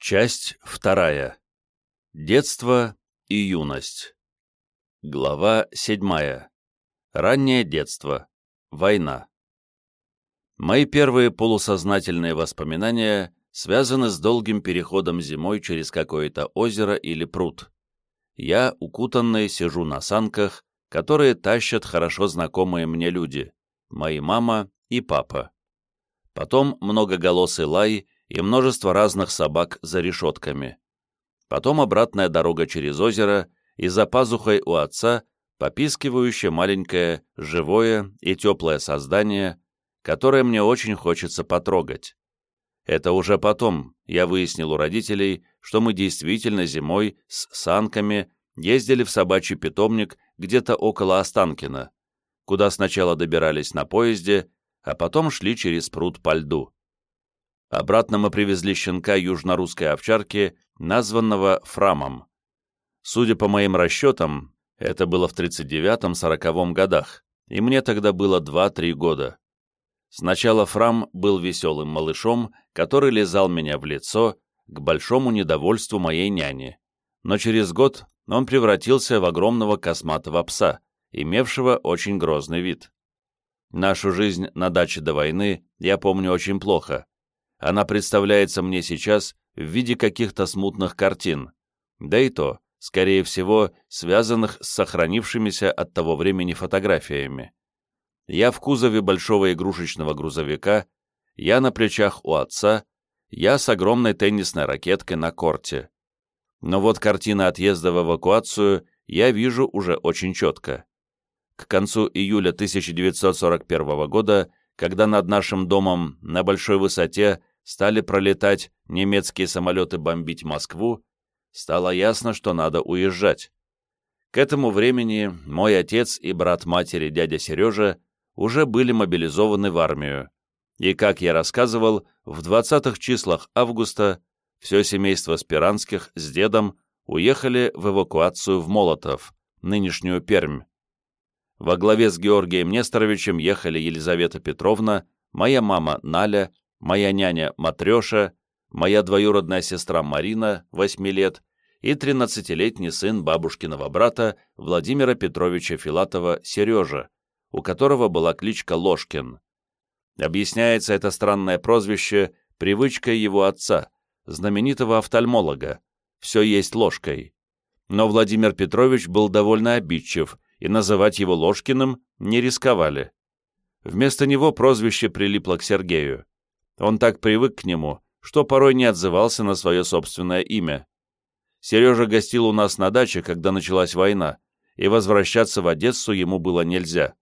Часть вторая. Детство и юность. Глава седьмая. Раннее детство. Война. Мои первые полусознательные воспоминания связаны с долгим переходом зимой через какое-то озеро или пруд. Я, укутанный, сижу на санках, которые тащат хорошо знакомые мне люди, мои мама и папа. Потом многоголосый лай и множество разных собак за решетками. Потом обратная дорога через озеро, и за пазухой у отца попискивающее маленькое, живое и теплое создание, которое мне очень хочется потрогать. Это уже потом я выяснил у родителей, что мы действительно зимой с санками ездили в собачий питомник где-то около Останкина, куда сначала добирались на поезде, а потом шли через пруд по льду. Обратно мы привезли щенка южно-русской овчарки, названного Фрамом. Судя по моим расчетам, это было в 39-40 годах, и мне тогда было 2-3 года. Сначала Фрам был веселым малышом, который лизал меня в лицо, к большому недовольству моей няни. Но через год он превратился в огромного косматого пса, имевшего очень грозный вид. Нашу жизнь на даче до войны я помню очень плохо, она представляется мне сейчас в виде каких-то смутных картин, да и то, скорее всего, связанных с сохранившимися от того времени фотографиями. Я в кузове большого игрушечного грузовика, я на плечах у отца, я с огромной теннисной ракеткой на корте. Но вот картина отъезда в эвакуацию я вижу уже очень четко. К концу июля 1941 года, когда над нашим домом на большой высоте стали пролетать немецкие самолеты бомбить Москву, стало ясно, что надо уезжать. К этому времени мой отец и брат матери дядя Сережа уже были мобилизованы в армию, и, как я рассказывал, в 20-х числах августа все семейство Спиранских с дедом уехали в эвакуацию в Молотов, нынешнюю Пермь. Во главе с Георгием Несторовичем ехали Елизавета Петровна, моя мама Наля моя няня Матреша, моя двоюродная сестра Марина, 8 лет, и 13-летний сын бабушкиного брата Владимира Петровича Филатова Сережа, у которого была кличка Ложкин. Объясняется это странное прозвище привычкой его отца, знаменитого офтальмолога, все есть ложкой. Но Владимир Петрович был довольно обидчив, и называть его Ложкиным не рисковали. Вместо него прозвище прилипло к Сергею. Он так привык к нему, что порой не отзывался на свое собственное имя. Сережа гостил у нас на даче, когда началась война, и возвращаться в Одессу ему было нельзя.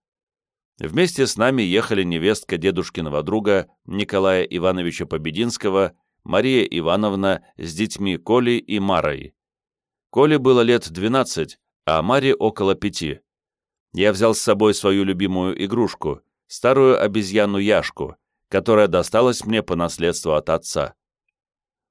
Вместе с нами ехали невестка дедушкиного друга Николая Ивановича Побединского, Мария Ивановна с детьми Колей и Марой. Коле было лет 12, а Маре около пяти. Я взял с собой свою любимую игрушку, старую обезьяну Яшку, которая досталась мне по наследству от отца.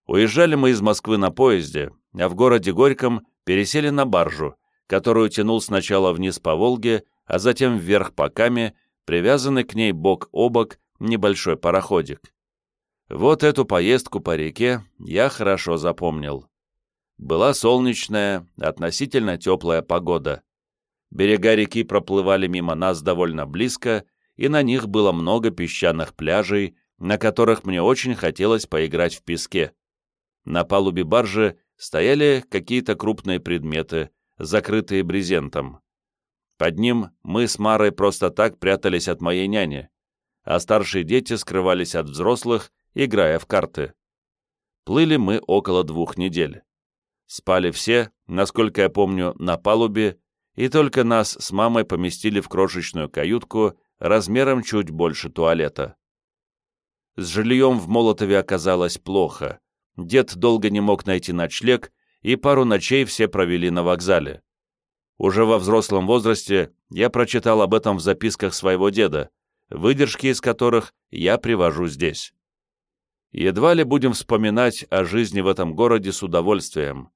Уезжали мы из Москвы на поезде, а в городе Горьком пересели на баржу, которую тянул сначала вниз по Волге, а затем вверх по Каме, привязанный к ней бок о бок небольшой пароходик. Вот эту поездку по реке я хорошо запомнил. Была солнечная, относительно теплая погода. Берега реки проплывали мимо нас довольно близко, и на них было много песчаных пляжей, на которых мне очень хотелось поиграть в песке. На палубе баржи стояли какие-то крупные предметы, закрытые брезентом. Под ним мы с Марой просто так прятались от моей няни, а старшие дети скрывались от взрослых, играя в карты. Плыли мы около двух недель. Спали все, насколько я помню, на палубе, и только нас с мамой поместили в крошечную каютку, размером чуть больше туалета. С жильем в Молотове оказалось плохо. Дед долго не мог найти ночлег, и пару ночей все провели на вокзале. Уже во взрослом возрасте я прочитал об этом в записках своего деда, выдержки из которых я привожу здесь. Едва ли будем вспоминать о жизни в этом городе с удовольствием.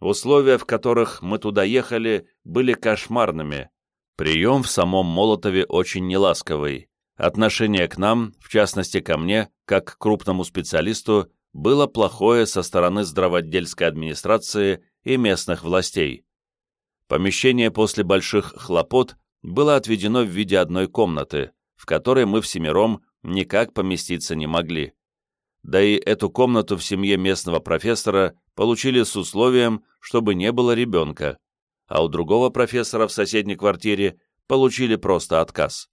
Условия, в которых мы туда ехали, были кошмарными, Прием в самом Молотове очень неласковый. Отношение к нам, в частности ко мне, как к крупному специалисту, было плохое со стороны здравоотдельской администрации и местных властей. Помещение после больших хлопот было отведено в виде одной комнаты, в которой мы всемиром никак поместиться не могли. Да и эту комнату в семье местного профессора получили с условием, чтобы не было ребенка, а у другого профессора в соседней квартире получили просто отказ.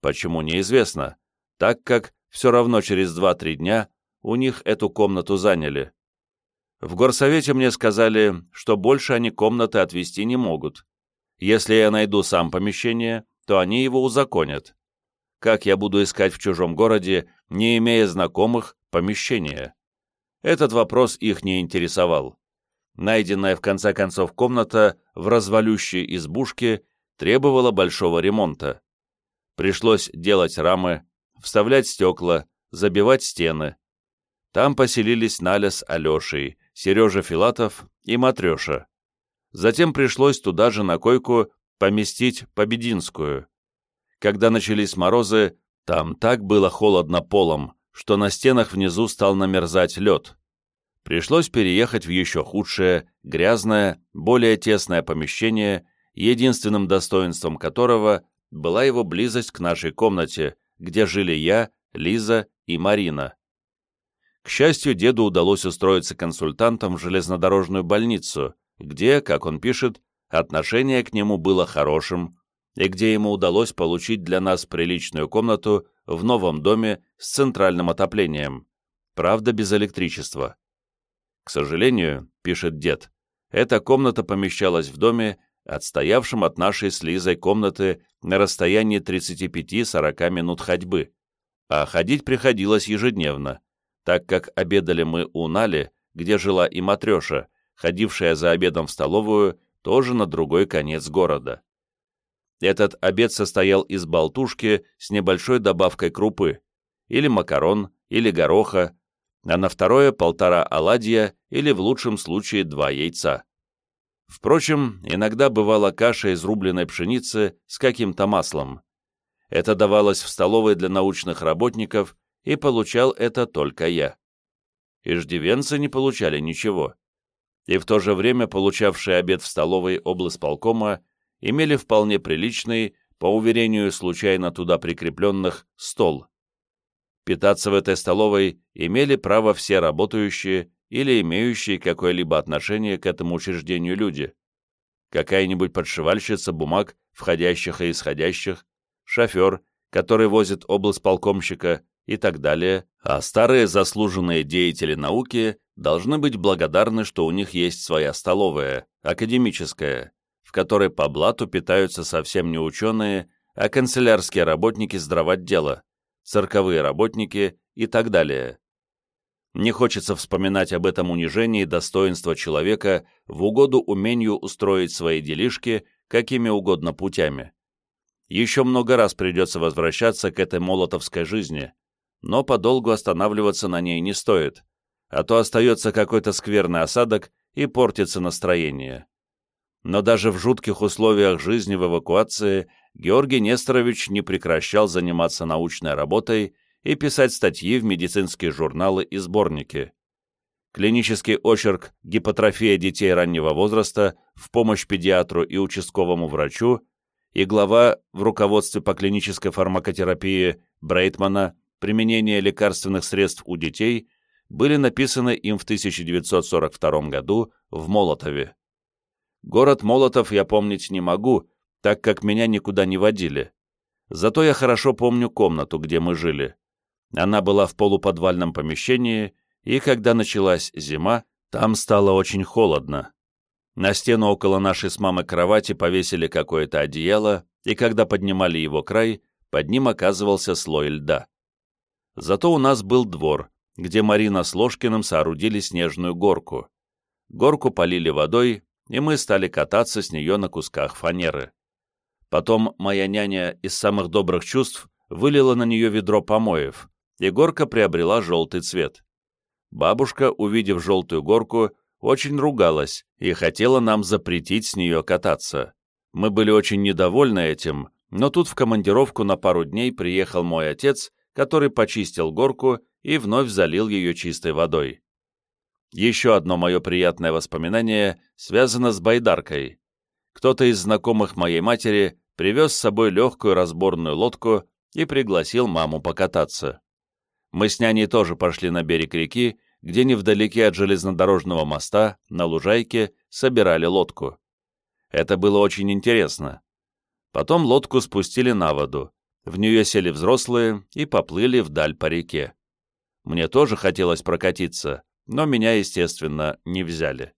Почему неизвестно, так как все равно через 2-3 дня у них эту комнату заняли. В горсовете мне сказали, что больше они комнаты отвести не могут. Если я найду сам помещение, то они его узаконят. Как я буду искать в чужом городе, не имея знакомых, помещения? Этот вопрос их не интересовал. Найденная в конце концов комната в развалющей избушке требовала большого ремонта. Пришлось делать рамы, вставлять стекла, забивать стены. Там поселились Наля с Алешей, Сережа Филатов и Матреша. Затем пришлось туда же на койку поместить Побединскую. Когда начались морозы, там так было холодно полом, что на стенах внизу стал намерзать лед. Пришлось переехать в еще худшее, грязное, более тесное помещение, единственным достоинством которого была его близость к нашей комнате, где жили я, Лиза и Марина. К счастью, деду удалось устроиться консультантом в железнодорожную больницу, где, как он пишет, отношение к нему было хорошим, и где ему удалось получить для нас приличную комнату в новом доме с центральным отоплением, правда без электричества. К сожалению, пишет дед, эта комната помещалась в доме, отстоявшем от нашей с Лизой комнаты на расстоянии 35-40 минут ходьбы, а ходить приходилось ежедневно, так как обедали мы у Нали, где жила и Матреша, ходившая за обедом в столовую, тоже на другой конец города. Этот обед состоял из болтушки с небольшой добавкой крупы, или макарон, или гороха, а на второе полтора оладья или в лучшем случае два яйца. Впрочем, иногда бывала каша из рубленной пшеницы с каким-то маслом. Это давалось в столовой для научных работников, и получал это только я. Иждивенцы не получали ничего и в то же время получавшие обед в столовой облсполкома имели вполне приличный, по уверению случайно туда прикрепленных, стол. Питаться в этой столовой имели право все работающие или имеющие какое-либо отношение к этому учреждению люди. Какая-нибудь подшивальщица бумаг, входящих и исходящих, шофер, который возит облсполкомщика и так далее, а старые заслуженные деятели науки должны быть благодарны, что у них есть своя столовая, академическая, в которой по блату питаются совсем не ученые, а канцелярские работники здравотдела, цирковые работники и так далее. Не хочется вспоминать об этом унижении достоинства человека в угоду умению устроить свои делишки какими угодно путями. Еще много раз придется возвращаться к этой молотовской жизни, но подолгу останавливаться на ней не стоит, а то остается какой-то скверный осадок и портится настроение. Но даже в жутких условиях жизни в эвакуации Георгий Несторович не прекращал заниматься научной работой и писать статьи в медицинские журналы и сборники. Клинический очерк «Гипотрофия детей раннего возраста» в помощь педиатру и участковому врачу и глава в руководстве по клинической фармакотерапии Брейтмана «Применение лекарственных средств у детей» были написаны им в 1942 году в Молотове. Город Молотов я помнить не могу, так как меня никуда не водили. Зато я хорошо помню комнату, где мы жили. Она была в полуподвальном помещении, и когда началась зима, там стало очень холодно. На стену около нашей с мамой кровати повесили какое-то одеяло, и когда поднимали его край, под ним оказывался слой льда. Зато у нас был двор, где Марина с Ложкиным соорудили снежную горку. Горку полили водой, и мы стали кататься с нее на кусках фанеры. Потом моя няня из самых добрых чувств вылила на нее ведро помоев, и горка приобрела желтый цвет. Бабушка, увидев желтую горку, очень ругалась и хотела нам запретить с нее кататься. Мы были очень недовольны этим, но тут в командировку на пару дней приехал мой отец который почистил горку и вновь залил ее чистой водой. Еще одно мое приятное воспоминание связано с байдаркой. Кто-то из знакомых моей матери привез с собой легкую разборную лодку и пригласил маму покататься. Мы с няней тоже пошли на берег реки, где невдалеке от железнодорожного моста, на лужайке, собирали лодку. Это было очень интересно. Потом лодку спустили на воду, в нее сели взрослые и поплыли вдаль по реке. Мне тоже хотелось прокатиться, но меня, естественно, не взяли.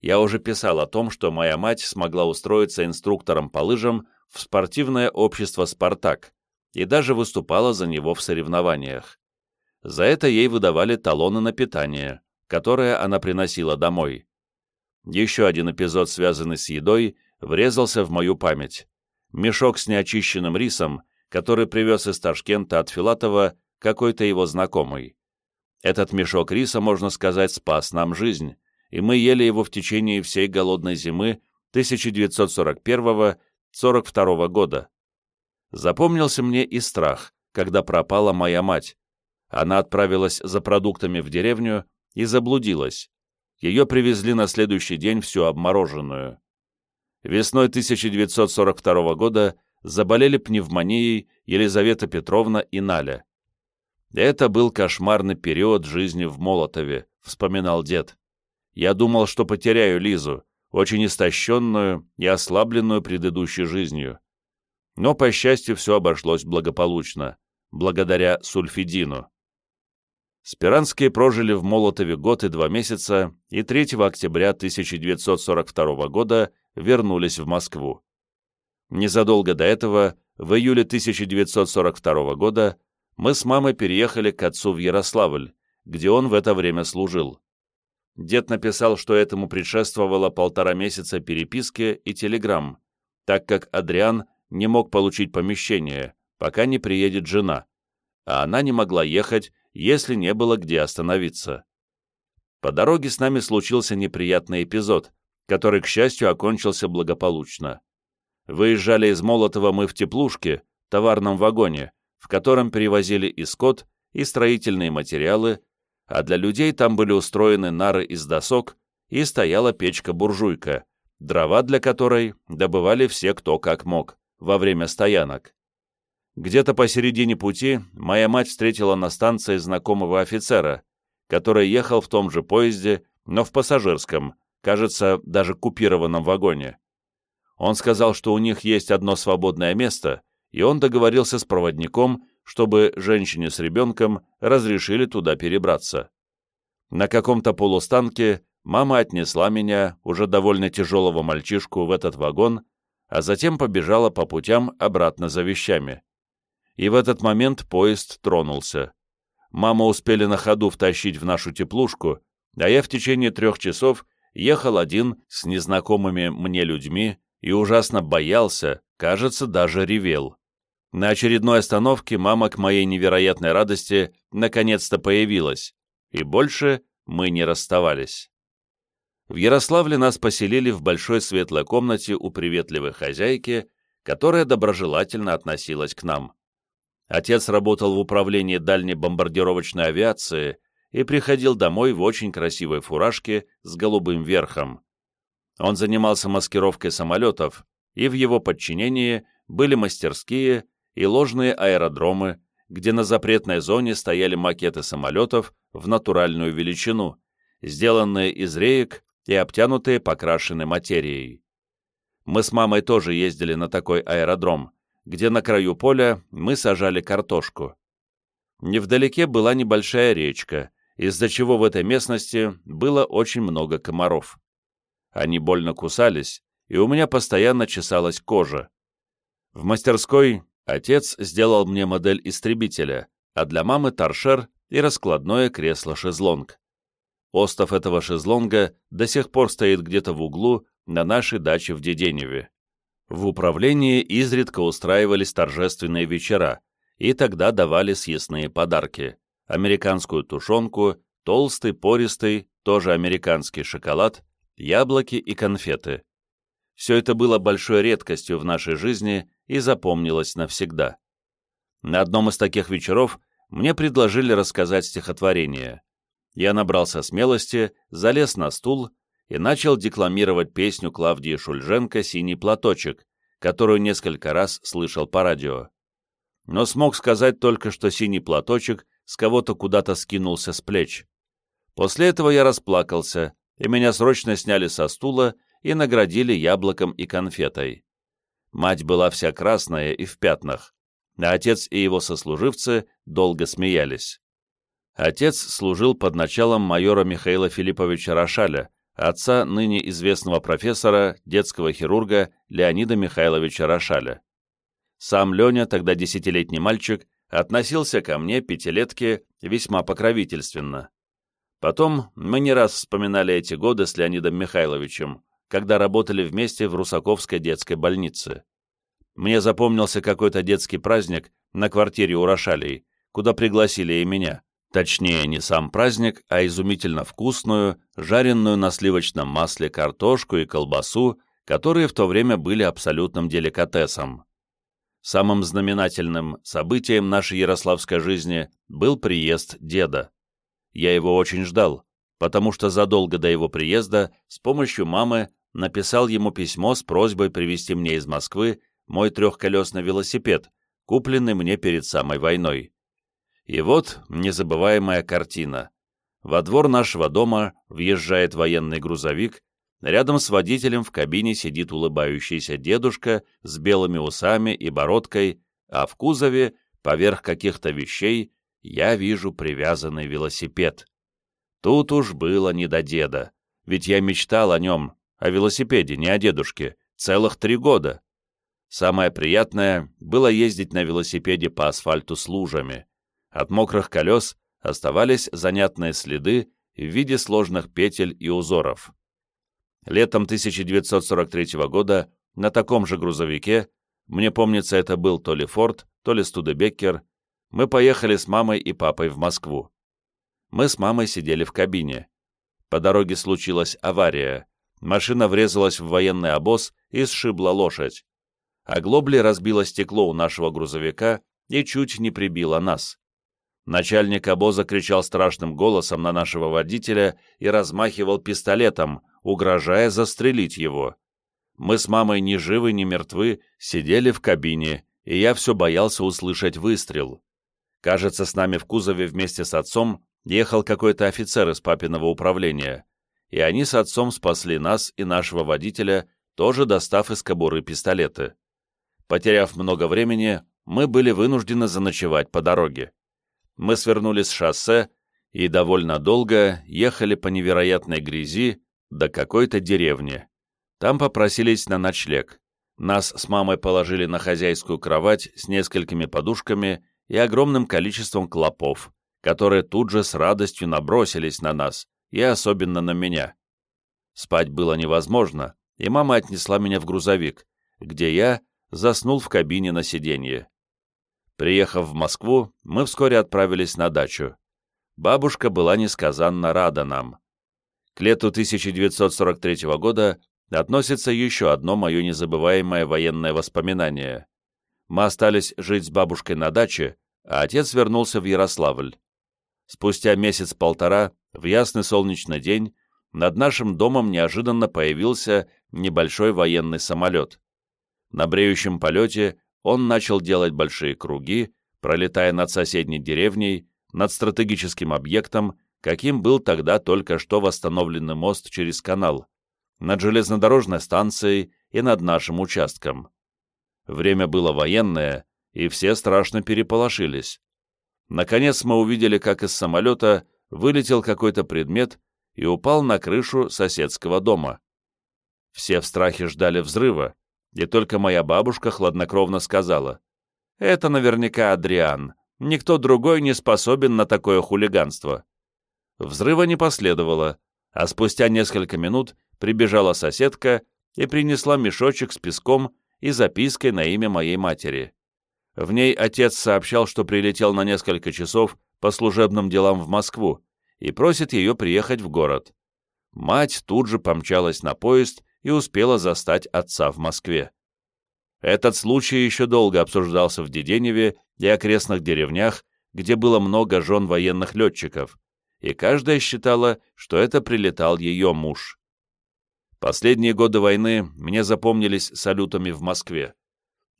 Я уже писал о том, что моя мать смогла устроиться инструктором по лыжам в спортивное общество «Спартак» и даже выступала за него в соревнованиях. За это ей выдавали талоны на питание, которое она приносила домой. Еще один эпизод, связанный с едой, врезался в мою память. Мешок с неочищенным рисом, который привез из Ташкента от Филатова какой-то его знакомый. Этот мешок риса, можно сказать, спас нам жизнь, и мы ели его в течение всей голодной зимы 1941-42 года. Запомнился мне и страх, когда пропала моя мать, она отправилась за продуктами в деревню и заблудилась. Ее привезли на следующий день всю обмороженную. Весной 1942 года заболели пневмонией Елизавета Петровна и Наля. «Это был кошмарный период жизни в Молотове», — вспоминал дед. «Я думал, что потеряю Лизу, очень истощенную и ослабленную предыдущей жизнью. Но, по счастью, все обошлось благополучно, благодаря сульфидину. Спиранские прожили в Молотове год и два месяца и 3 октября 1942 года вернулись в Москву. Незадолго до этого, в июле 1942 года, мы с мамой переехали к отцу в Ярославль, где он в это время служил. Дед написал, что этому предшествовало полтора месяца переписки и телеграмм, так как Адриан не мог получить помещение, пока не приедет жена, а она не могла ехать, если не было где остановиться. По дороге с нами случился неприятный эпизод, который, к счастью, окончился благополучно. Выезжали из Молотова мы в теплушке, товарном вагоне, в котором перевозили и скот, и строительные материалы, а для людей там были устроены нары из досок и стояла печка-буржуйка, дрова для которой добывали все кто как мог во время стоянок. Где-то посередине пути моя мать встретила на станции знакомого офицера, который ехал в том же поезде, но в пассажирском, кажется, даже купированном вагоне. Он сказал, что у них есть одно свободное место, и он договорился с проводником, чтобы женщине с ребенком разрешили туда перебраться. На каком-то полустанке мама отнесла меня, уже довольно тяжелого мальчишку, в этот вагон, а затем побежала по путям обратно за вещами и в этот момент поезд тронулся. Маму успели на ходу втащить в нашу теплушку, а я в течение трех часов ехал один с незнакомыми мне людьми и ужасно боялся, кажется, даже ревел. На очередной остановке мама к моей невероятной радости наконец-то появилась, и больше мы не расставались. В Ярославле нас поселили в большой светлой комнате у приветливой хозяйки, которая доброжелательно относилась к нам. Отец работал в управлении дальней бомбардировочной авиации и приходил домой в очень красивой фуражке с голубым верхом. Он занимался маскировкой самолетов, и в его подчинении были мастерские и ложные аэродромы, где на запретной зоне стояли макеты самолетов в натуральную величину, сделанные из реек и обтянутые покрашенной материей. Мы с мамой тоже ездили на такой аэродром, где на краю поля мы сажали картошку. Невдалеке была небольшая речка, из-за чего в этой местности было очень много комаров. Они больно кусались, и у меня постоянно чесалась кожа. В мастерской отец сделал мне модель истребителя, а для мамы торшер и раскладное кресло-шезлонг. Остов этого шезлонга до сих пор стоит где-то в углу на нашей даче в Деденеве. В управлении изредка устраивались торжественные вечера, и тогда давали съестные подарки. Американскую тушенку, толстый, пористый, тоже американский шоколад, яблоки и конфеты. Все это было большой редкостью в нашей жизни и запомнилось навсегда. На одном из таких вечеров мне предложили рассказать стихотворение. Я набрался смелости, залез на стул и начал декламировать песню Клавдии Шульженко «Синий платочек», которую несколько раз слышал по радио. Но смог сказать только, что синий платочек с кого-то куда-то скинулся с плеч. После этого я расплакался, и меня срочно сняли со стула и наградили яблоком и конфетой. Мать была вся красная и в пятнах, а отец и его сослуживцы долго смеялись. Отец служил под началом майора Михаила Филипповича Рошаля, отца ныне известного профессора, детского хирурга Леонида Михайловича Рошаля. Сам Леня, тогда десятилетний мальчик, относился ко мне, пятилетке, весьма покровительственно. Потом мы не раз вспоминали эти годы с Леонидом Михайловичем, когда работали вместе в Русаковской детской больнице. Мне запомнился какой-то детский праздник на квартире у Рошалей, куда пригласили и меня. Точнее, не сам праздник, а изумительно вкусную, жареную на сливочном масле картошку и колбасу, которые в то время были абсолютным деликатесом. Самым знаменательным событием нашей ярославской жизни был приезд деда. Я его очень ждал, потому что задолго до его приезда с помощью мамы написал ему письмо с просьбой привезти мне из Москвы мой трехколесный велосипед, купленный мне перед самой войной. И вот незабываемая картина. Во двор нашего дома въезжает военный грузовик, рядом с водителем в кабине сидит улыбающийся дедушка с белыми усами и бородкой, а в кузове, поверх каких-то вещей, я вижу привязанный велосипед. Тут уж было не до деда, ведь я мечтал о нем, о велосипеде, не о дедушке, целых три года. Самое приятное было ездить на велосипеде по асфальту с лужами. От мокрых колес оставались занятные следы в виде сложных петель и узоров. Летом 1943 года на таком же грузовике, мне помнится, это был то ли Форд, то ли Студебеккер, мы поехали с мамой и папой в Москву. Мы с мамой сидели в кабине. По дороге случилась авария. Машина врезалась в военный обоз и сшибла лошадь. А глобли разбило стекло у нашего грузовика и чуть не прибило нас. Начальник обоза кричал страшным голосом на нашего водителя и размахивал пистолетом, угрожая застрелить его. Мы с мамой ни живы, ни мертвы, сидели в кабине, и я все боялся услышать выстрел. Кажется, с нами в кузове вместе с отцом ехал какой-то офицер из папиного управления, и они с отцом спасли нас и нашего водителя, тоже достав из кобуры пистолеты. Потеряв много времени, мы были вынуждены заночевать по дороге мы свернули с шоссе и довольно долго ехали по невероятной грязи до какой-то деревни. Там попросились на ночлег. Нас с мамой положили на хозяйскую кровать с несколькими подушками и огромным количеством клопов, которые тут же с радостью набросились на нас, и особенно на меня. Спать было невозможно, и мама отнесла меня в грузовик, где я заснул в кабине на сиденье. Приехав в Москву, мы вскоре отправились на дачу. Бабушка была несказанно рада нам. К лету 1943 года относится еще одно мое незабываемое военное воспоминание. Мы остались жить с бабушкой на даче, а отец вернулся в Ярославль. Спустя месяц-полтора, в ясный солнечный день, над нашим домом неожиданно появился небольшой военный самолет. На бреющем полете он начал делать большие круги, пролетая над соседней деревней, над стратегическим объектом, каким был тогда только что восстановленный мост через канал, над железнодорожной станцией и над нашим участком. Время было военное, и все страшно переполошились. Наконец мы увидели, как из самолета вылетел какой-то предмет и упал на крышу соседского дома. Все в страхе ждали взрыва, и только моя бабушка хладнокровно сказала, «Это наверняка Адриан. Никто другой не способен на такое хулиганство». Взрыва не последовало, а спустя несколько минут прибежала соседка и принесла мешочек с песком и запиской на имя моей матери. В ней отец сообщал, что прилетел на несколько часов по служебным делам в Москву и просит ее приехать в город. Мать тут же помчалась на поезд и успела застать отца в Москве. Этот случай еще долго обсуждался в Деденеве и окрестных деревнях, где было много жен военных летчиков, и каждая считала, что это прилетал ее муж. Последние годы войны мне запомнились салютами в Москве.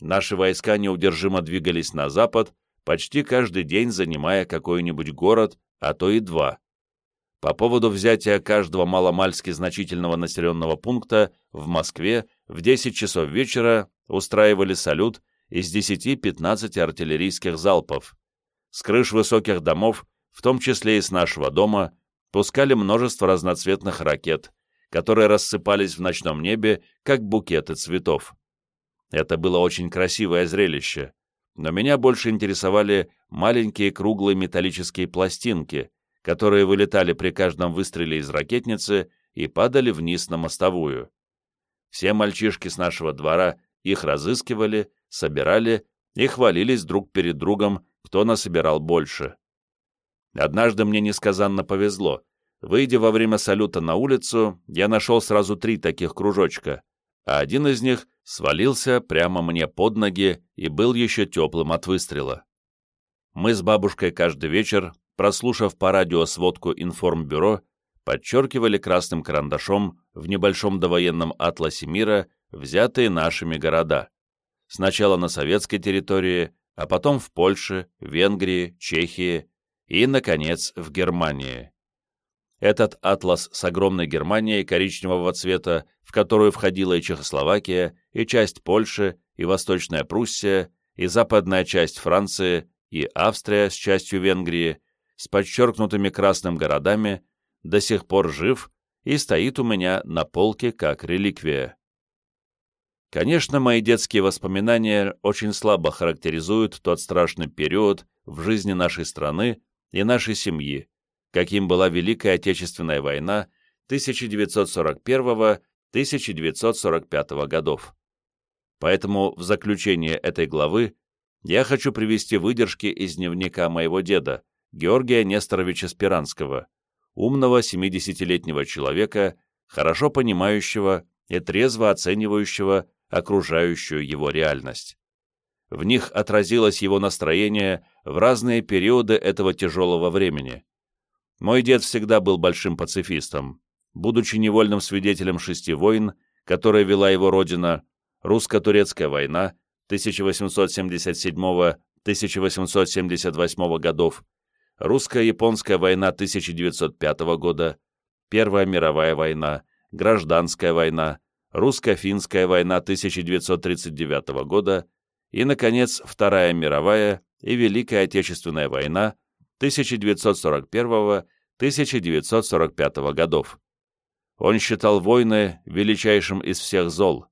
Наши войска неудержимо двигались на запад, почти каждый день занимая какой-нибудь город, а то и два. По поводу взятия каждого маломальски значительного населенного пункта в Москве в 10 часов вечера устраивали салют из 10-15 артиллерийских залпов. С крыш высоких домов, в том числе и с нашего дома, пускали множество разноцветных ракет, которые рассыпались в ночном небе, как букеты цветов. Это было очень красивое зрелище, но меня больше интересовали маленькие круглые металлические пластинки, которые вылетали при каждом выстреле из ракетницы и падали вниз на мостовую. Все мальчишки с нашего двора их разыскивали, собирали и хвалились друг перед другом, кто насобирал больше. Однажды мне несказанно повезло. Выйдя во время салюта на улицу, я нашел сразу три таких кружочка, а один из них свалился прямо мне под ноги и был еще теплым от выстрела. Мы с бабушкой каждый вечер, прослушав по радио сводку информбюро, подчеркивали красным карандашом в небольшом довоенном атласе мира взятые нашими города. Сначала на советской территории, а потом в Польше, Венгрии, Чехии и, наконец, в Германии. Этот атлас с огромной Германией коричневого цвета, в которую входила и Чехословакия, и часть Польши, и Восточная Пруссия, и западная часть Франции, и Австрия с частью Венгрии, с подчеркнутыми красным городами, до сих пор жив и стоит у меня на полке как реликвия. Конечно, мои детские воспоминания очень слабо характеризуют тот страшный период в жизни нашей страны и нашей семьи, каким была Великая Отечественная война 1941-1945 годов. Поэтому в заключение этой главы я хочу привести выдержки из дневника моего деда, Георгия Несторовича Спиранского, умного 70-летнего человека, хорошо понимающего и трезво оценивающего окружающую его реальность. В них отразилось его настроение в разные периоды этого тяжелого времени. Мой дед всегда был большим пацифистом. Будучи невольным свидетелем шести войн, которые вела его родина, русско-турецкая война 1877-1878 годов, русско-японская война 1905 года, Первая мировая война, гражданская война, русско-финская война 1939 года и, наконец, Вторая мировая и Великая Отечественная война 1941-1945 годов. Он считал войны величайшим из всех зол.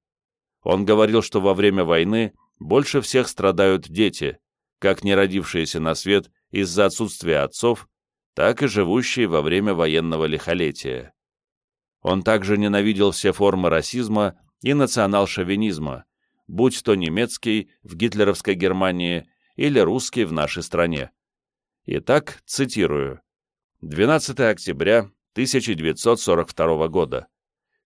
Он говорил, что во время войны больше всех страдают дети, как не родившиеся на свет из-за отсутствия отцов, так и живущие во время военного лихолетия. Он также ненавидел все формы расизма и национал-шовинизма, будь то немецкий в гитлеровской Германии или русский в нашей стране. Итак, цитирую. 12 октября 1942 года.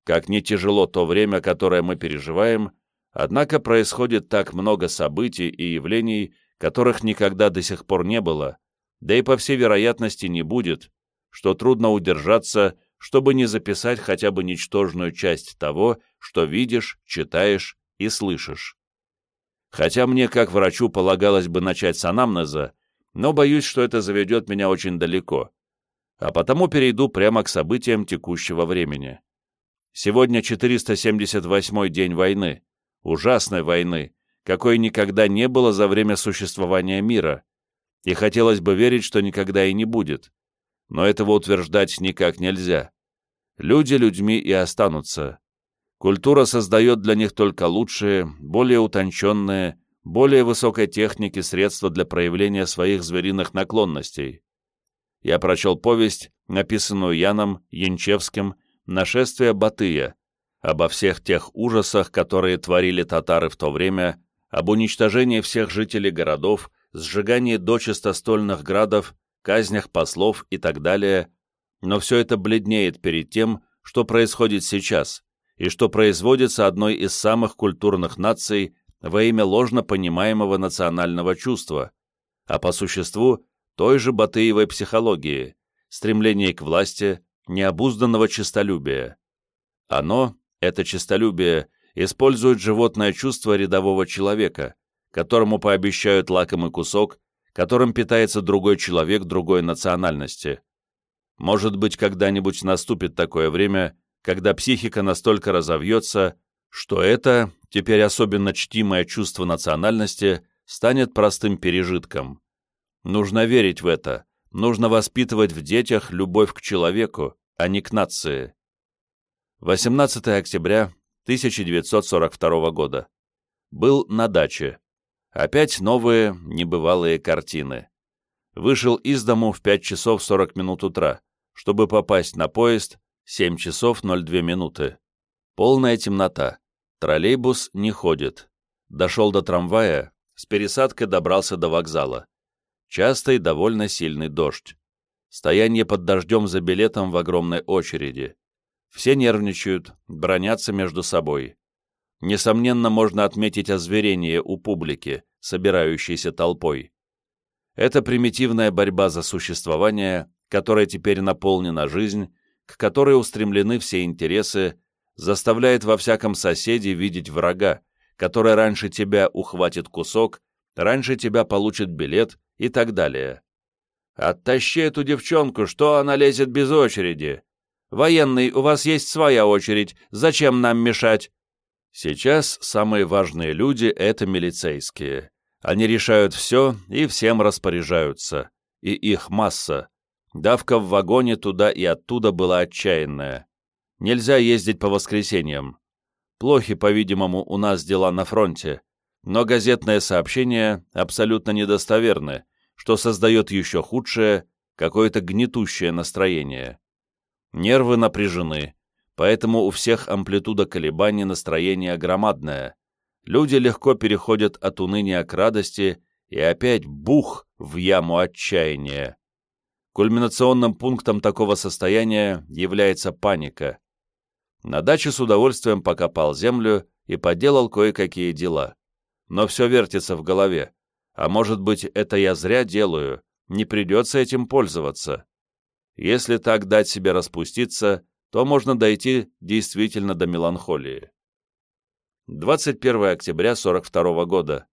Как не тяжело то время, которое мы переживаем, однако происходит так много событий и явлений, которых никогда до сих пор не было, да и по всей вероятности не будет, что трудно удержаться, чтобы не записать хотя бы ничтожную часть того, что видишь, читаешь и слышишь. Хотя мне, как врачу, полагалось бы начать с анамнеза, но боюсь, что это заведет меня очень далеко, а потому перейду прямо к событиям текущего времени. Сегодня 478-й день войны, ужасной войны, какой никогда не было за время существования мира, и хотелось бы верить, что никогда и не будет, но этого утверждать никак нельзя. Люди людьми и останутся. Культура создает для них только лучшие, более утонченные, более высокой техники средства для проявления своих звериных наклонностей. Я прочел повесть, написанную Яном Янчевским «Нашествие Батыя», обо всех тех ужасах, которые творили татары в то время, об уничтожении всех жителей городов, сжигании дочисто стольных градов, казнях послов и так далее, но все это бледнеет перед тем, что происходит сейчас, и что производится одной из самых культурных наций во имя ложно понимаемого национального чувства, а по существу той же Батыевой психологии, стремление к власти, необузданного честолюбия. Оно, это честолюбие, использует животное чувство рядового человека, которому пообещают лакомый кусок, которым питается другой человек другой национальности. Может быть, когда-нибудь наступит такое время, когда психика настолько разовьется, что это, теперь особенно чтимое чувство национальности, станет простым пережитком. Нужно верить в это, нужно воспитывать в детях любовь к человеку, а не к нации. 18 октября 1942 года. Был на даче. Опять новые, небывалые картины. Вышел из дому в 5 часов 40 минут утра, чтобы попасть на поезд 7 часов 02 минуты. Полная темнота. Троллейбус не ходит. Дошел до трамвая, с пересадкой добрался до вокзала. Частый, довольно сильный дождь. Стояние под дождем за билетом в огромной очереди. Все нервничают, бронятся между собой несомненно, можно отметить озверение у публики, собирающейся толпой. Это примитивная борьба за существование, которая теперь наполнена жизнь, к которой устремлены все интересы, заставляет во всяком соседе видеть врага, который раньше тебя ухватит кусок, раньше тебя получит билет и так далее. «Оттащи эту девчонку, что она лезет без очереди? Военный, у вас есть своя очередь, зачем нам мешать?» Сейчас самые важные люди — это милицейские. Они решают все и всем распоряжаются. И их масса. Давка в вагоне туда и оттуда была отчаянная. Нельзя ездить по воскресеньям. Плохи, по-видимому, у нас дела на фронте. Но газетные сообщения абсолютно недостоверны, что создает еще худшее, какое-то гнетущее настроение. Нервы напряжены, поэтому у всех амплитуда колебаний настроения громадная. Люди легко переходят от уныния к радости и опять бух в яму отчаяния. Кульминационным пунктом такого состояния является паника. На даче с удовольствием покопал землю и поделал кое-какие дела. Но все вертится в голове. А может быть, это я зря делаю, не придется этим пользоваться. Если так дать себе распуститься, то можно дойти действительно до меланхолии. 21 октября 42 года.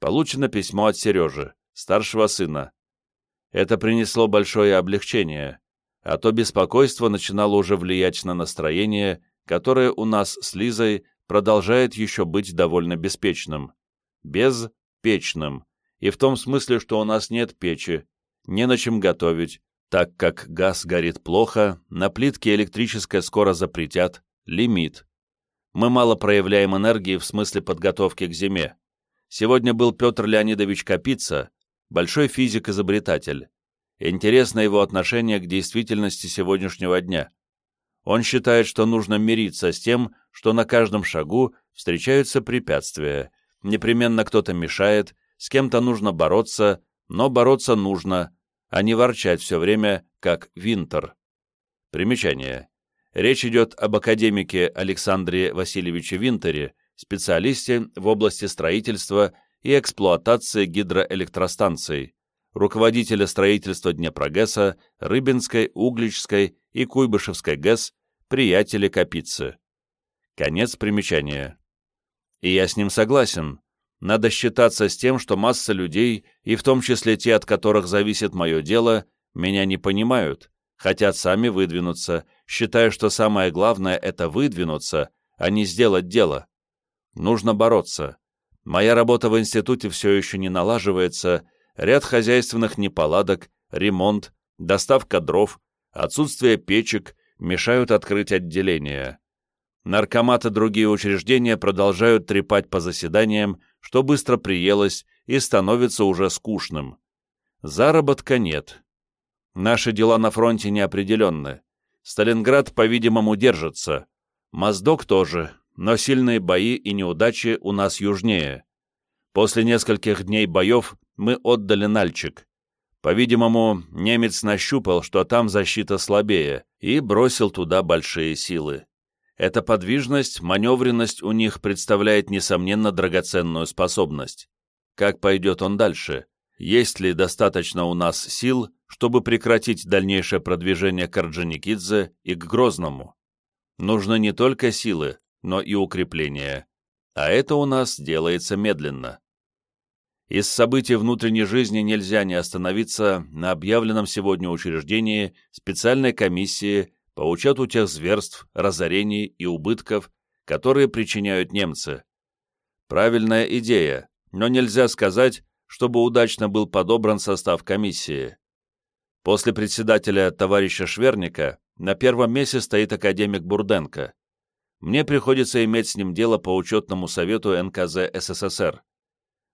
Получено письмо от Сережи, старшего сына. Это принесло большое облегчение, а то беспокойство начинало уже влиять на настроение, которое у нас с Лизой продолжает еще быть довольно беспечным. Безпечным. И в том смысле, что у нас нет печи, не на чем готовить, так как газ горит плохо, на плитке электрическое скоро запретят, лимит. Мы мало проявляем энергии в смысле подготовки к зиме. Сегодня был Петр Леонидович Капица, большой физик-изобретатель. Интересно его отношение к действительности сегодняшнего дня. Он считает, что нужно мириться с тем, что на каждом шагу встречаются препятствия, непременно кто-то мешает, с кем-то нужно бороться, но бороться нужно, а не ворчать все время, как Винтер. Примечание. Речь идет об академике Александре Васильевиче Винтере, специалисте в области строительства и эксплуатации гидроэлектростанций, руководителя строительства Днепрогэса, Рыбинской, Угличской и Куйбышевской ГЭС, приятеля Капицы. Конец примечания. И я с ним согласен, надо считаться с тем, что масса людей, и в том числе те, от которых зависит мое дело, меня не понимают, хотят сами выдвинуться, считая, что самое главное — это выдвинуться, а не сделать дело. Нужно бороться. Моя работа в институте все еще не налаживается, ряд хозяйственных неполадок, ремонт, доставка дров, отсутствие печек мешают открыть отделение. Наркоматы другие учреждения продолжают трепать по заседаниям, что быстро приелось и становится уже скучным. Заработка нет. Наши дела на фронте неопределенны. Сталинград, по-видимому, держится. Моздок тоже, но сильные бои и неудачи у нас южнее. После нескольких дней боев мы отдали Нальчик. По-видимому, немец нащупал, что там защита слабее, и бросил туда большие силы. Эта подвижность, маневренность у них представляет, несомненно, драгоценную способность. Как пойдет он дальше? есть ли достаточно у нас сил, чтобы прекратить дальнейшее продвижение к Орджоникидзе и к Грозному. Нужны не только силы, но и укрепления, а это у нас делается медленно. Из событий внутренней жизни нельзя не остановиться на объявленном сегодня учреждении специальной комиссии по учету тех зверств, разорений и убытков, которые причиняют немцы. Правильная идея, но нельзя сказать, чтобы удачно был подобран состав комиссии. После председателя товарища Шверника на первом месте стоит академик Бурденко. Мне приходится иметь с ним дело по учетному совету НКЗ СССР.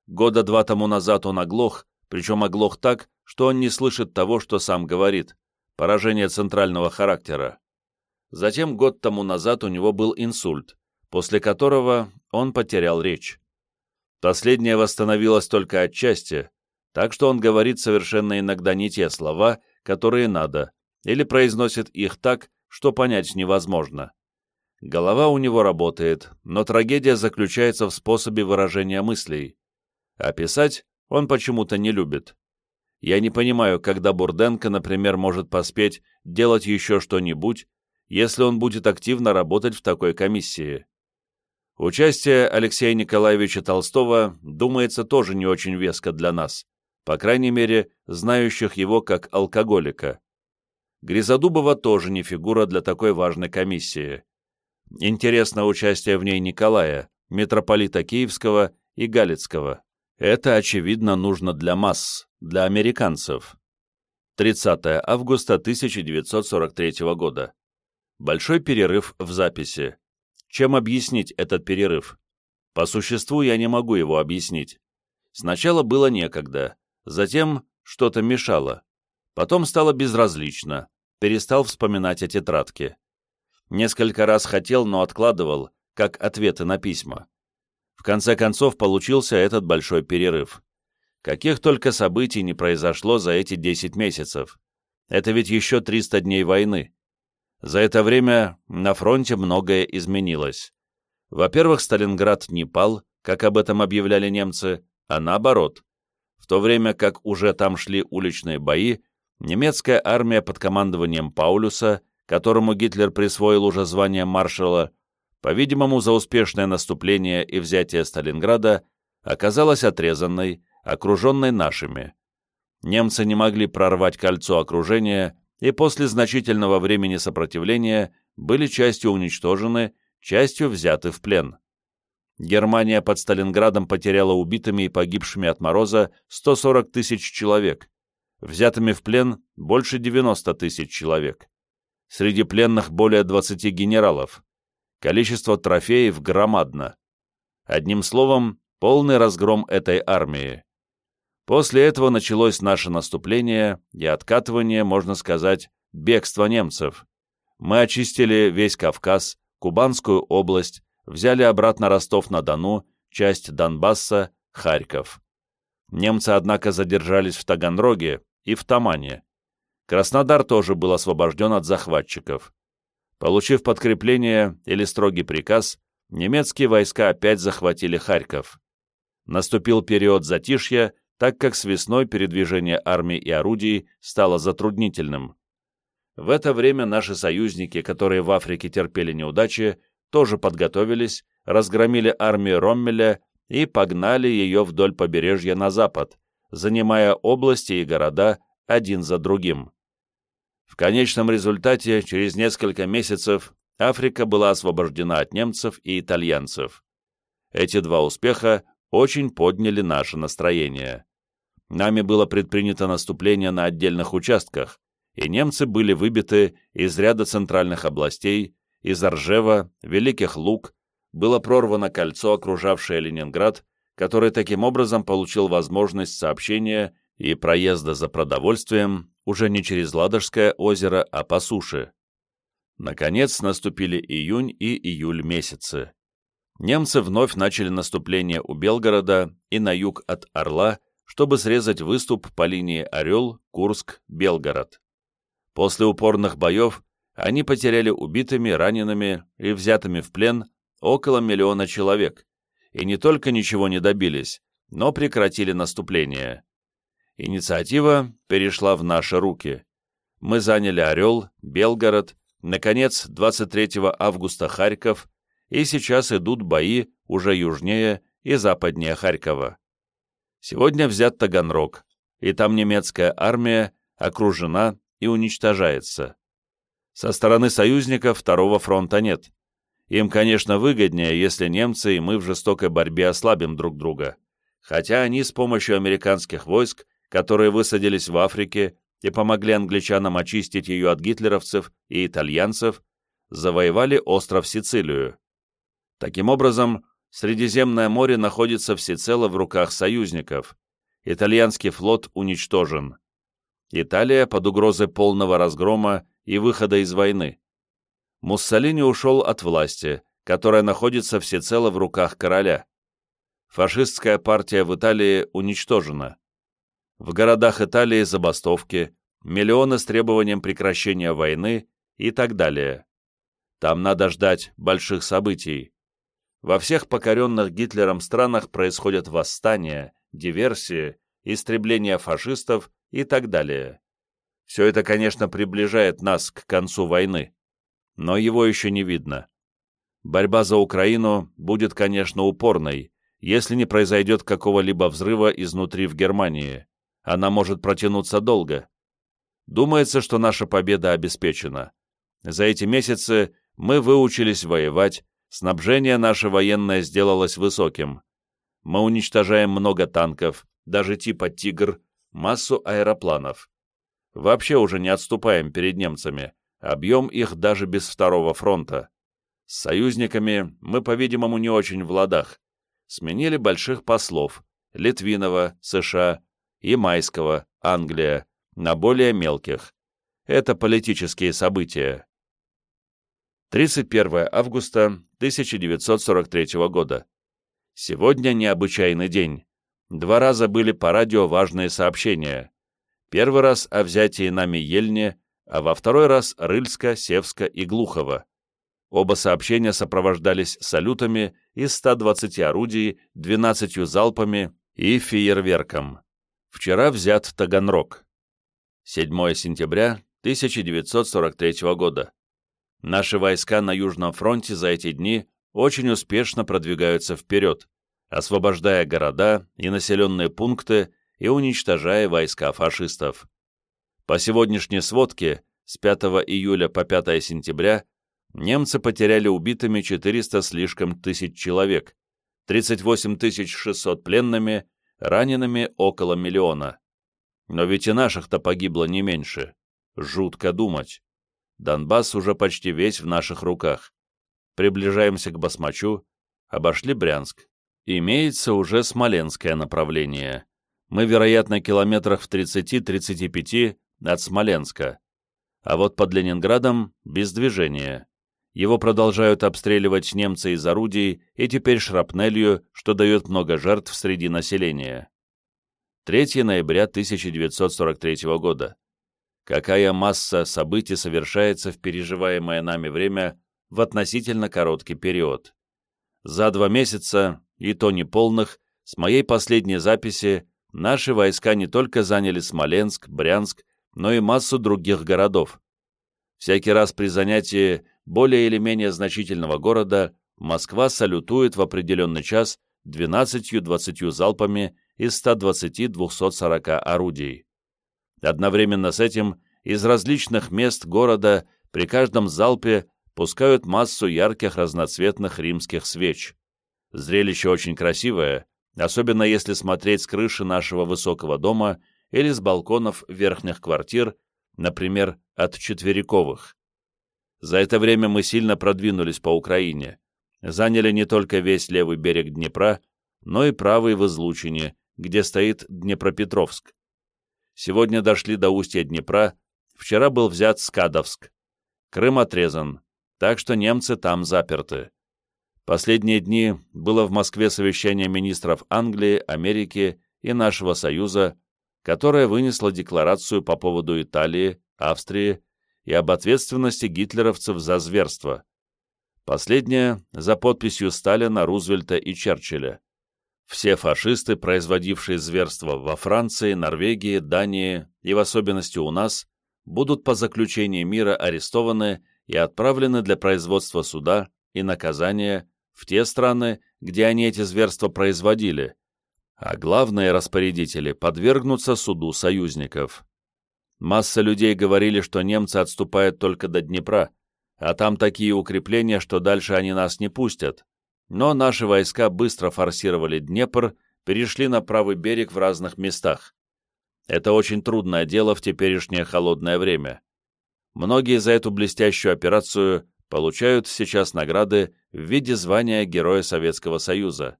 Года два тому назад он оглох, причем оглох так, что он не слышит того, что сам говорит, поражение центрального характера. Затем год тому назад у него был инсульт, после которого он потерял речь. Последнее восстановилось только отчасти, так что он говорит совершенно иногда не те слова, которые надо, или произносит их так, что понять невозможно. Голова у него работает, но трагедия заключается в способе выражения мыслей. А писать он почему-то не любит. Я не понимаю, когда Бурденко, например, может поспеть делать еще что-нибудь, если он будет активно работать в такой комиссии. Участие Алексея Николаевича Толстого, думается, тоже не очень веско для нас, по крайней мере, знающих его как алкоголика. Гризодубова тоже не фигура для такой важной комиссии. Интересно участие в ней Николая, митрополита Киевского и Галицкого. Это, очевидно, нужно для масс, для американцев. 30 августа 1943 года. Большой перерыв в записи. Чем объяснить этот перерыв? По существу я не могу его объяснить. Сначала было некогда, затем что-то мешало. Потом стало безразлично, перестал вспоминать о тетрадке. Несколько раз хотел, но откладывал, как ответы на письма. В конце концов получился этот большой перерыв. Каких только событий не произошло за эти 10 месяцев. Это ведь еще 300 дней войны. За это время на фронте многое изменилось. Во-первых, Сталинград не пал, как об этом объявляли немцы, а наоборот. В то время как уже там шли уличные бои, немецкая армия под командованием Паулюса, которому Гитлер присвоил уже звание маршала, по-видимому, за успешное наступление и взятие Сталинграда, оказалась отрезанной, окруженной нашими. Немцы не могли прорвать кольцо окружения и после значительного времени сопротивления были частью уничтожены, частью взяты в плен. Германия под Сталинградом потеряла убитыми и погибшими от мороза 140 тысяч человек, взятыми в плен больше 90 тысяч человек. Среди пленных более 20 генералов, Количество трофеев громадно. Одним словом, полный разгром этой армии. После этого началось наше наступление и откатывание, можно сказать, бегство немцев. Мы очистили весь Кавказ, Кубанскую область, взяли обратно Ростов-на-Дону, часть Донбасса, Харьков. Немцы, однако, задержались в Таганроге и в Тамане. Краснодар тоже был освобожден от захватчиков. Получив подкрепление или строгий приказ, немецкие войска опять захватили Харьков. Наступил период затишья, так как с весной передвижение армий и орудий стало затруднительным. В это время наши союзники, которые в Африке терпели неудачи, тоже подготовились, разгромили армию Роммеля и погнали ее вдоль побережья на запад, занимая области и города один за другим. В конечном результате, через несколько месяцев, Африка была освобождена от немцев и итальянцев. Эти два успеха очень подняли наше настроение. Нами было предпринято наступление на отдельных участках, и немцы были выбиты из ряда центральных областей, из Оржева, Великих Луг, было прорвано кольцо, окружавшее Ленинград, который таким образом получил возможность сообщения и проезда за продовольствием уже не через Ладожское озеро, а по суше. Наконец наступили июнь и июль месяцы. Немцы вновь начали наступление у Белгорода и на юг от Орла, чтобы срезать выступ по линии Орел, Курск, Белгород. После упорных боев они потеряли убитыми, ранеными и взятыми в плен около миллиона человек, и не только ничего не добились, но прекратили наступление. Инициатива перешла в наши руки. Мы заняли Орел, Белгород, наконец, 23 августа Харьков, и сейчас идут бои уже южнее и западнее Харькова. Сегодня взят Таганрог, и там немецкая армия окружена и уничтожается. Со стороны союзников второго фронта нет. Им, конечно, выгоднее, если немцы и мы в жестокой борьбе ослабим друг друга. Хотя они с помощью американских войск, которые высадились в Африке и помогли англичанам очистить ее от гитлеровцев и итальянцев, завоевали остров Сицилию. Таким образом, Средиземное море находится всецело в руках союзников. Итальянский флот уничтожен. Италия под угрозой полного разгрома и выхода из войны. Муссолини ушел от власти, которая находится всецело в руках короля. Фашистская партия в Италии уничтожена. В городах Италии забастовки, миллионы с требованием прекращения войны и так далее. Там надо ждать больших событий. Во всех покоренных Гитлером странах происходят восстания, диверсии, истребления фашистов и так далее. Все это, конечно, приближает нас к концу войны, но его еще не видно. Борьба за Украину будет, конечно, упорной, если не произойдет какого-либо взрыва изнутри в Германии. Она может протянуться долго. Думается, что наша победа обеспечена. За эти месяцы мы выучились воевать, снабжение наше военное сделалось высоким. Мы уничтожаем много танков, даже типа «Тигр», массу аэропланов. Вообще уже не отступаем перед немцами, объем их даже без второго фронта. С союзниками мы, по-видимому, не очень в ладах. Сменили больших послов – Литвинова, США, и Майского, Англия, на более мелких. Это политические события. 31 августа 1943 года. Сегодня необычайный день. Два раза были по радио важные сообщения. Первый раз о взятии нами Ельне, а во второй раз Рыльска, Севска и Глухова. Оба сообщения сопровождались салютами из 120 орудий, 12 залпами и фейерверком. Вчера взят Таганрог. 7 сентября 1943 года. Наши войска на Южном фронте за эти дни очень успешно продвигаются вперед, освобождая города и населенные пункты и уничтожая войска фашистов. По сегодняшней сводке, с 5 июля по 5 сентября, немцы потеряли убитыми 400 слишком тысяч человек, 38 600 пленными, ранеными около миллиона. Но ведь и наших-то погибло не меньше. Жутко думать. Донбасс уже почти весь в наших руках. Приближаемся к Басмачу, обошли Брянск. Имеется уже Смоленское направление мы, вероятно, километрах в 30-35 от Смоленска. А вот под Ленинградом без движения. Его продолжают обстреливать немцы из орудий и теперь шрапнелью, что дает много жертв среди населения. 3 ноября 1943 года. Какая масса событий совершается в переживаемое нами время в относительно короткий период. За два месяца, и то неполных, с моей последней записи наши войска не только заняли Смоленск, Брянск, но и массу других городов. Всякий раз при занятии более или менее значительного города Москва салютует в определенный час 12-20 залпами из 120-240 орудий. Одновременно с этим из различных мест города при каждом залпе пускают массу ярких разноцветных римских свеч. Зрелище очень красивое, особенно если смотреть с крыши нашего высокого дома или с балконов верхних квартир, например, от четвериковых. За это время мы сильно продвинулись по Украине, заняли не только весь левый берег Днепра, но и правый в излучине, где стоит Днепропетровск. Сегодня дошли до устья Днепра, вчера был взят Скадовск. Крым отрезан, так что немцы там заперты. Последние дни было в Москве совещание министров Англии, Америки и нашего Союза, которое вынесло декларацию по поводу Италии, Австрии и об ответственности гитлеровцев за зверство. Последнее за подписью Сталина, Рузвельта и Черчилля. Все фашисты, производившие зверства во Франции, Норвегии, Дании и в особенности у нас, будут по заключении мира арестованы и отправлены для производства суда и наказания в те страны, где они эти зверства производили, а главные распорядители подвергнутся суду союзников. Масса людей говорили, что немцы отступают только до Днепра, а там такие укрепления, что дальше они нас не пустят. Но наши войска быстро форсировали Днепр, перешли на правый берег в разных местах. Это очень трудное дело в теперешнее холодное время. Многие за эту блестящую операцию получают сейчас награды в виде звания Героя Советского Союза.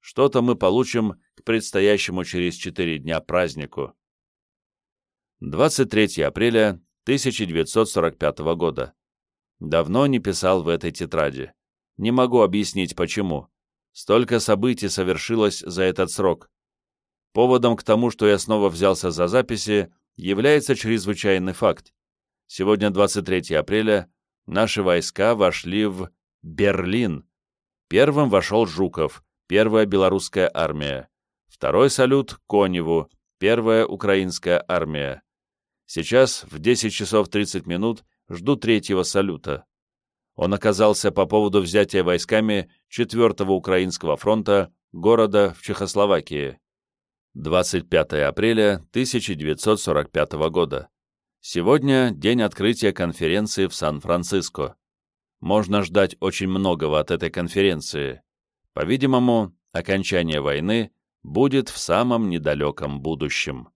Что-то мы получим к предстоящему через 4 дня празднику. 23 апреля 1945 года. Давно не писал в этой тетради. Не могу объяснить, почему. Столько событий совершилось за этот срок. Поводом к тому, что я снова взялся за записи, является чрезвычайный факт. Сегодня 23 апреля, наши войска вошли в Берлин. Первым вошел Жуков, первая белорусская армия. Второй салют — Коневу, первая украинская армия. Сейчас в 10 часов 30 минут жду третьего салюта. Он оказался по поводу взятия войсками 4-го Украинского фронта города в Чехословакии. 25 апреля 1945 года. Сегодня день открытия конференции в Сан-Франциско. Можно ждать очень многого от этой конференции. По-видимому, окончание войны будет в самом недалеком будущем.